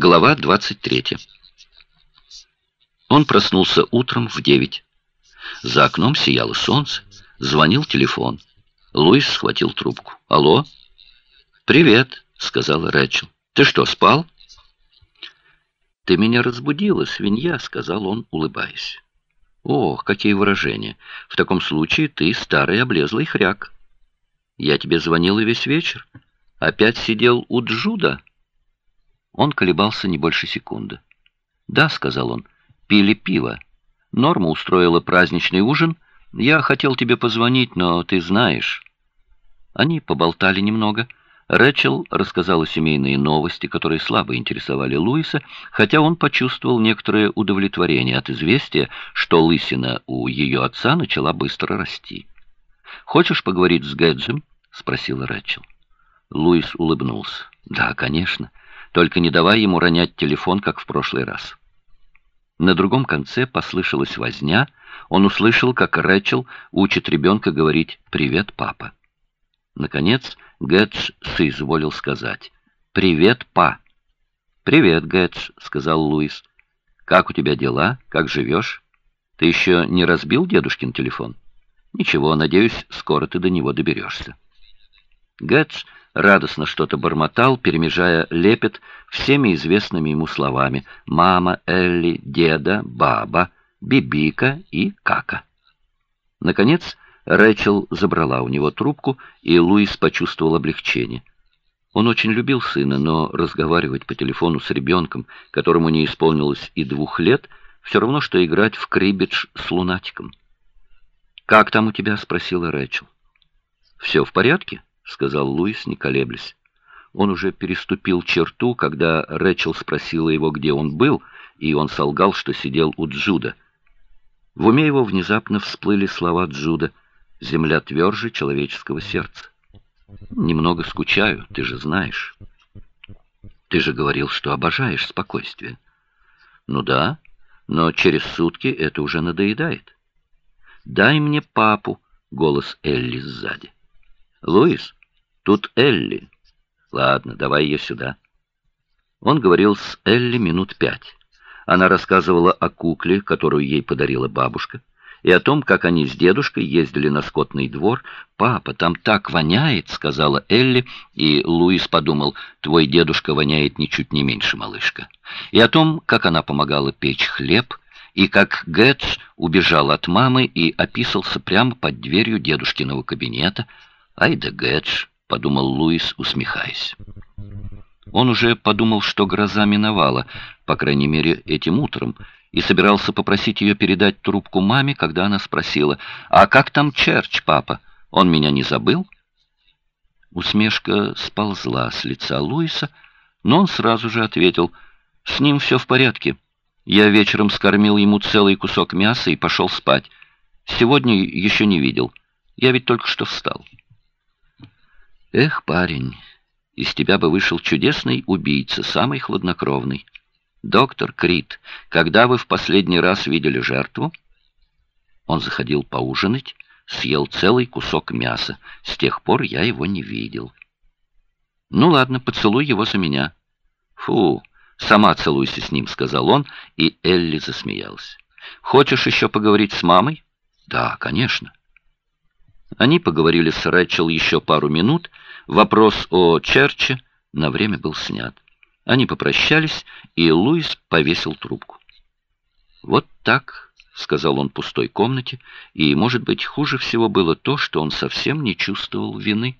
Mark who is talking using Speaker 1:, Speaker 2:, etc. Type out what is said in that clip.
Speaker 1: Глава 23. Он проснулся утром в девять. За окном сияло солнце, звонил телефон. Луис схватил трубку. «Алло?» «Привет», — сказала Рэчел. «Ты что, спал?» «Ты меня разбудила, свинья», — сказал он, улыбаясь. «Ох, какие выражения! В таком случае ты старый облезлый хряк. Я тебе звонила весь вечер. Опять сидел у Джуда?» Он колебался не больше секунды. «Да», — сказал он, — «пили пиво. Норма устроила праздничный ужин. Я хотел тебе позвонить, но ты знаешь». Они поболтали немного. Рэчел рассказала семейные новости, которые слабо интересовали Луиса, хотя он почувствовал некоторое удовлетворение от известия, что лысина у ее отца начала быстро расти. «Хочешь поговорить с Гэджем?» — спросила Рэчел. Луис улыбнулся. «Да, конечно. Только не давай ему ронять телефон, как в прошлый раз. На другом конце послышалась возня. Он услышал, как Рэчел учит ребенка говорить «Привет, папа». Наконец, Гэтс соизволил сказать «Привет, па». «Привет, Гэтс», — сказал Луис. «Как у тебя дела? Как живешь? Ты еще не разбил дедушкин телефон?» «Ничего, надеюсь, скоро ты до него доберешься». Гэтс радостно что-то бормотал, перемежая лепет всеми известными ему словами «мама», «Элли», «деда», «баба», «бибика» и «кака». Наконец, Рэчел забрала у него трубку, и Луис почувствовал облегчение. Он очень любил сына, но разговаривать по телефону с ребенком, которому не исполнилось и двух лет, все равно, что играть в крибидж с лунатиком. «Как там у тебя?» — спросила Рэчел. «Все в порядке?» — сказал Луис, не колеблясь. Он уже переступил черту, когда Рэчел спросила его, где он был, и он солгал, что сидел у Джуда. В уме его внезапно всплыли слова Джуда «Земля тверже человеческого сердца». «Немного скучаю, ты же знаешь». «Ты же говорил, что обожаешь спокойствие». «Ну да, но через сутки это уже надоедает». «Дай мне папу», — голос Элли сзади. «Луис, Тут Элли. Ладно, давай ее сюда. Он говорил с Элли минут пять. Она рассказывала о кукле, которую ей подарила бабушка, и о том, как они с дедушкой ездили на скотный двор. «Папа, там так воняет», — сказала Элли, и Луис подумал, «твой дедушка воняет ничуть не меньше, малышка». И о том, как она помогала печь хлеб, и как Гэтс убежал от мамы и описался прямо под дверью дедушкиного кабинета. «Ай да Гэтс!» — подумал Луис, усмехаясь. Он уже подумал, что гроза миновала, по крайней мере, этим утром, и собирался попросить ее передать трубку маме, когда она спросила, «А как там Черч, папа? Он меня не забыл?» Усмешка сползла с лица Луиса, но он сразу же ответил, «С ним все в порядке. Я вечером скормил ему целый кусок мяса и пошел спать. Сегодня еще не видел. Я ведь только что встал». Эх, парень, из тебя бы вышел чудесный убийца, самый хладнокровный. Доктор Крит, когда вы в последний раз видели жертву? Он заходил поужинать, съел целый кусок мяса. С тех пор я его не видел. Ну ладно, поцелуй его за меня. Фу, сама целуйся с ним, сказал он, и Элли засмеялась. Хочешь еще поговорить с мамой? Да, конечно. Они поговорили с Рэчел еще пару минут. Вопрос о Черче на время был снят. Они попрощались, и Луис повесил трубку. «Вот так», — сказал он пустой комнате, и, может быть, хуже всего было то, что он совсем не чувствовал вины.